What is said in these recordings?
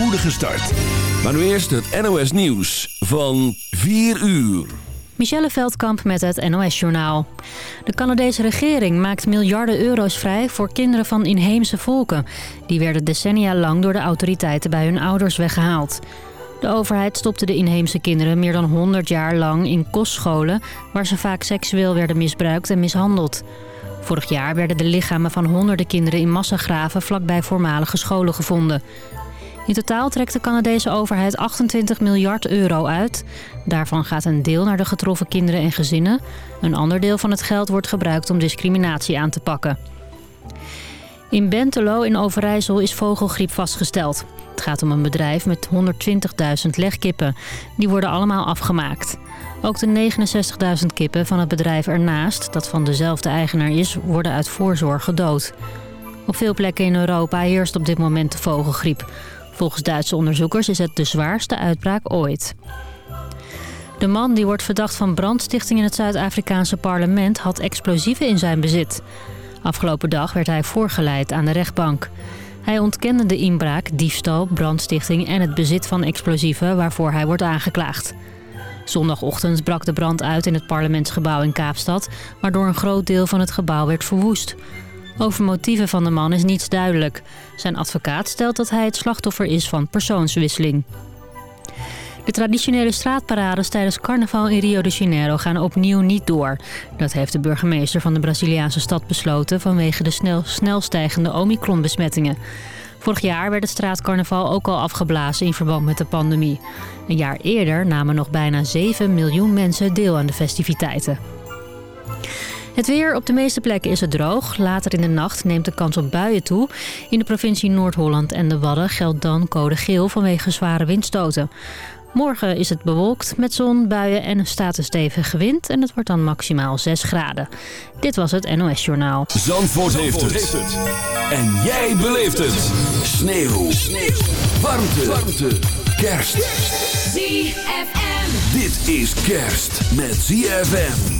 spoedige start. Maar nu eerst het NOS Nieuws van 4 uur. Michelle Veldkamp met het NOS-journaal. De Canadese regering maakt miljarden euro's vrij voor kinderen van inheemse volken. Die werden decennia lang door de autoriteiten bij hun ouders weggehaald. De overheid stopte de inheemse kinderen meer dan 100 jaar lang in kostscholen... waar ze vaak seksueel werden misbruikt en mishandeld. Vorig jaar werden de lichamen van honderden kinderen in massagraven... vlakbij voormalige scholen gevonden. In totaal trekt de Canadese overheid 28 miljard euro uit. Daarvan gaat een deel naar de getroffen kinderen en gezinnen. Een ander deel van het geld wordt gebruikt om discriminatie aan te pakken. In Bentelo in Overijssel is vogelgriep vastgesteld. Het gaat om een bedrijf met 120.000 legkippen. Die worden allemaal afgemaakt. Ook de 69.000 kippen van het bedrijf ernaast, dat van dezelfde eigenaar is, worden uit voorzorg gedood. Op veel plekken in Europa heerst op dit moment de vogelgriep. Volgens Duitse onderzoekers is het de zwaarste uitbraak ooit. De man die wordt verdacht van brandstichting in het Zuid-Afrikaanse parlement had explosieven in zijn bezit. Afgelopen dag werd hij voorgeleid aan de rechtbank. Hij ontkende de inbraak, diefstal, brandstichting en het bezit van explosieven waarvoor hij wordt aangeklaagd. Zondagochtend brak de brand uit in het parlementsgebouw in Kaapstad... waardoor een groot deel van het gebouw werd verwoest. Over motieven van de man is niets duidelijk. Zijn advocaat stelt dat hij het slachtoffer is van persoonswisseling. De traditionele straatparades tijdens carnaval in Rio de Janeiro gaan opnieuw niet door. Dat heeft de burgemeester van de Braziliaanse stad besloten vanwege de snel, snel stijgende Omicron-besmettingen. Vorig jaar werd het straatcarnaval ook al afgeblazen in verband met de pandemie. Een jaar eerder namen nog bijna 7 miljoen mensen deel aan de festiviteiten. Het weer op de meeste plekken is het droog. Later in de nacht neemt de kans op buien toe. In de provincie Noord-Holland en de Wadden geldt dan code geel vanwege zware windstoten. Morgen is het bewolkt met zon, buien en een staat een stevige wind. En het wordt dan maximaal 6 graden. Dit was het NOS Journaal. Zandvoort, heeft, het. En jij beleeft het. Sneeuw. Sneeuw. Warmte. Warmte. Kerst. ZFM. Dit is kerst met ZFM.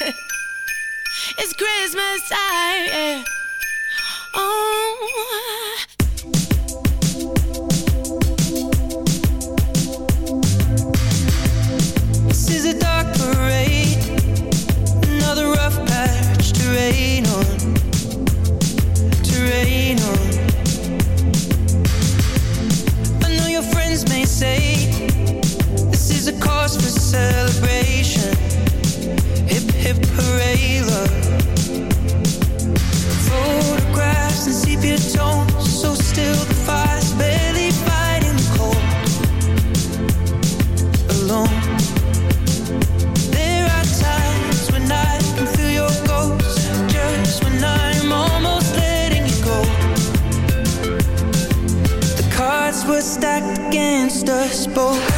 it's Christmas time. Yeah. unbelievable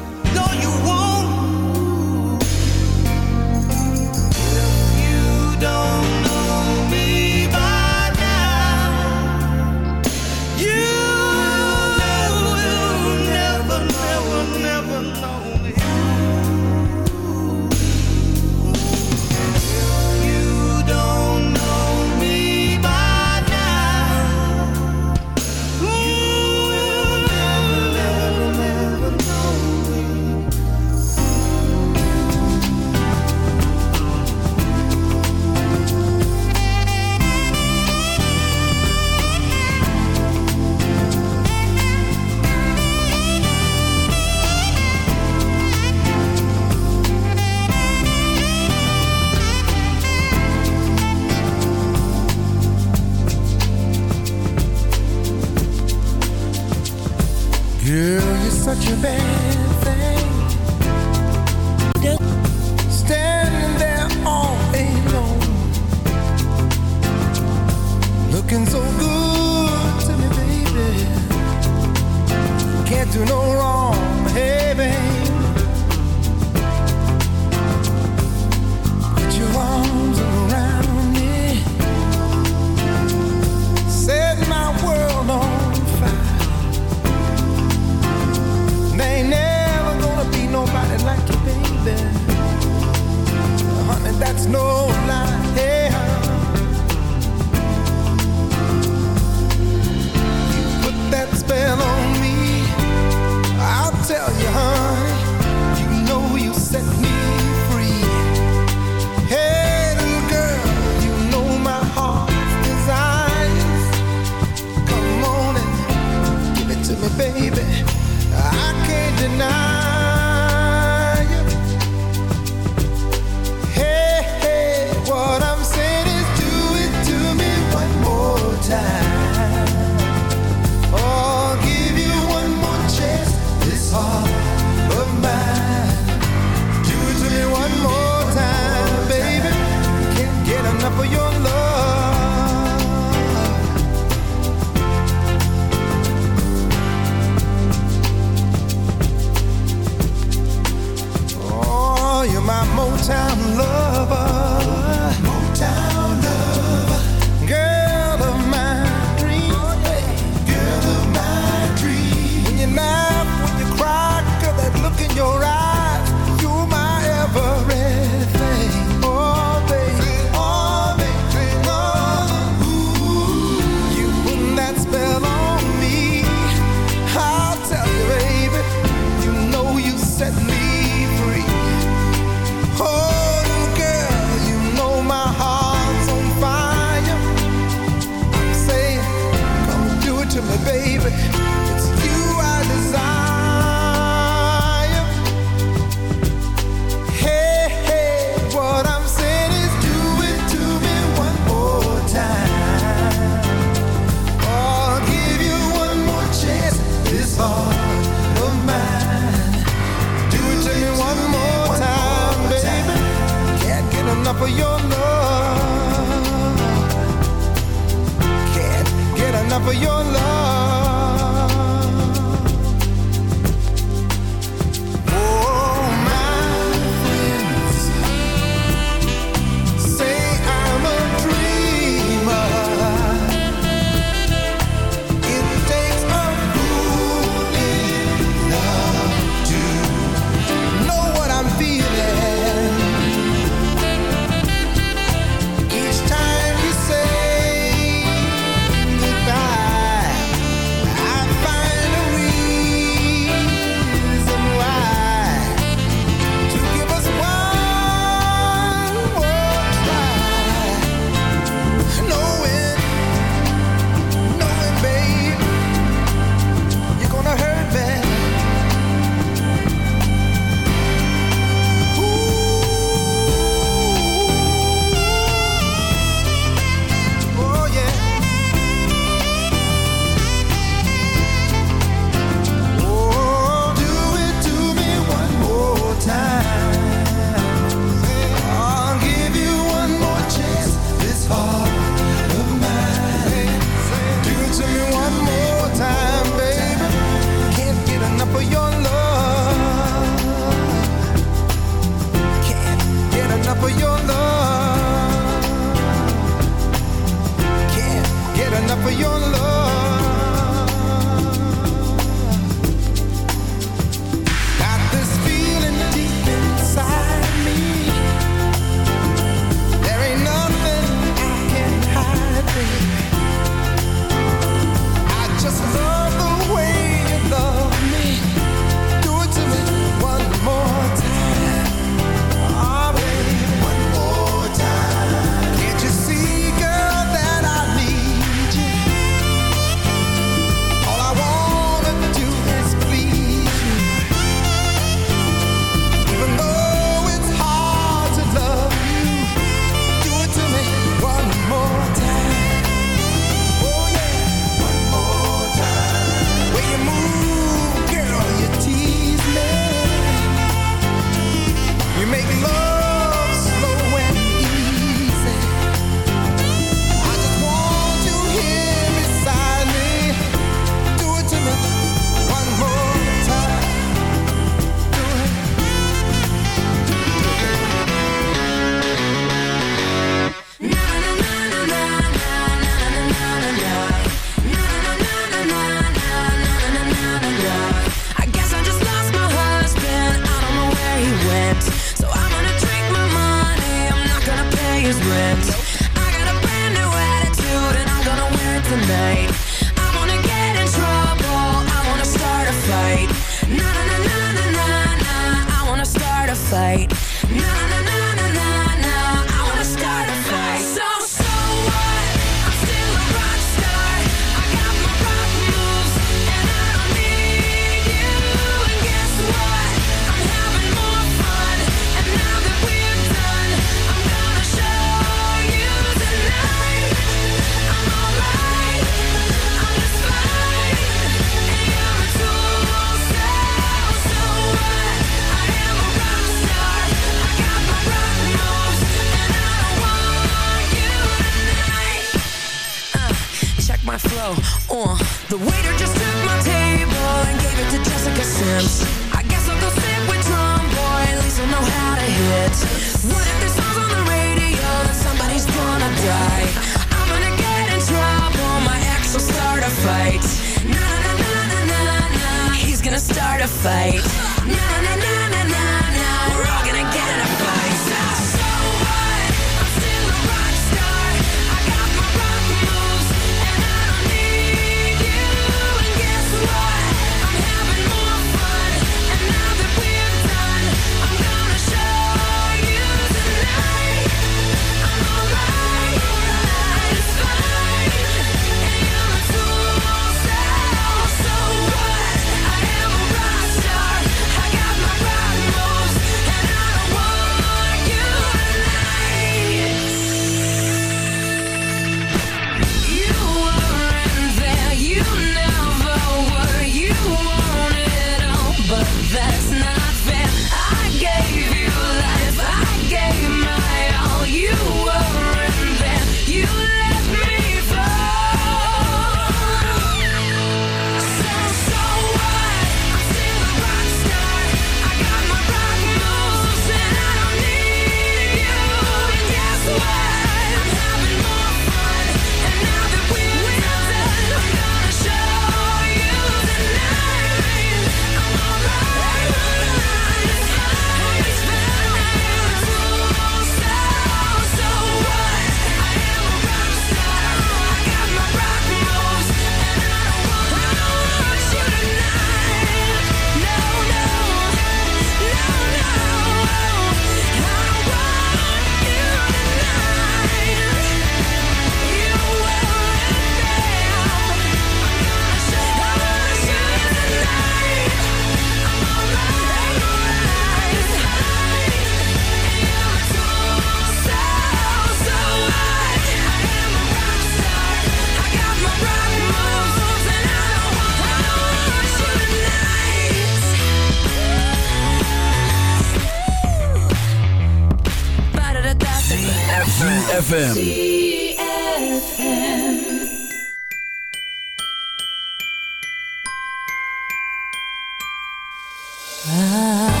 Ah.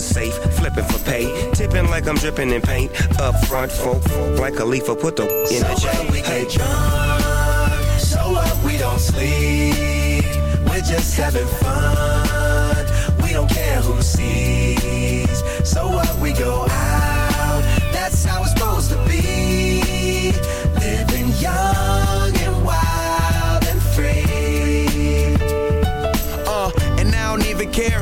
the safe, flipping for pay. Tipping like I'm dripping in paint. Up front, folk, like a leaf, put the in the So what we Hey. get drunk, so what we don't sleep. We're just having fun. We don't care who sees. So what we go out. That's how it's supposed to be. Living young and wild and free. Uh, and I don't even care.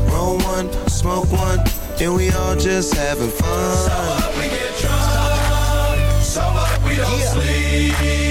Roll one, smoke one, and we all just having fun. We get drunk, so what we don't sleep.